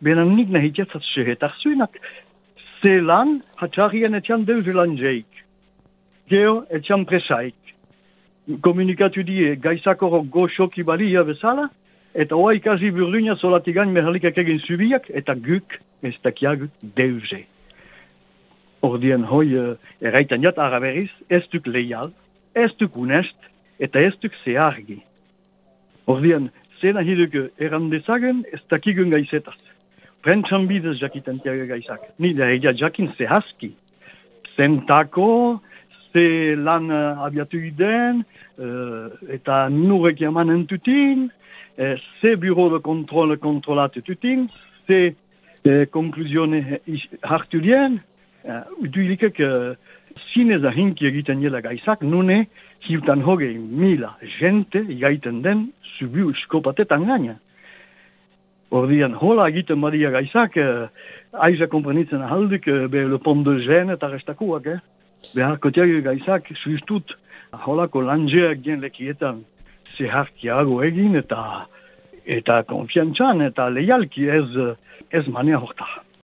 benen nik nahi jatzat sehetak zuenak, ze lan hatxarrien etxan deuze lan jeik. Geo etxan presaik. Komunikatu die gaizakoro goxoki balia bezala, eta hoa ikasi burduina solatigan mehalikak egin zubiak, eta guk ez dakiag deuze. Ordien hoi uh, erraitan jat araberiz, ez duk leial, ez duk unest, eta ez duk zehargi. Ordien, zena hiduk erandezagen, ez dakigun gaizetaz. Prentsan bidez jakiten tiaga gaizak. Ni da egia jakin zehazki. Zentako, ze lan uh, abiatu iden, uh, eta nurek jaman entutin, uh, ze bureau de kontrole kontrolatu tutin, ze uh, konklusione hartu dien, uh, duilikek uh, zinez ahinki egiten jela gaizak, nune hiutan hogei mila jente gaiten den subiu eskopatetan gaina. Ordian, hola egiten badia gaizak, eh, aiza komprenitzen ahaldik, eh, be le pont de gene eta restakuak, eh? Behar kotiak gaizak, suiztut, holako lanjeak gen lekietan zeharkiago egin eta eta konfiantzan eta leialki ez, ez mania horta.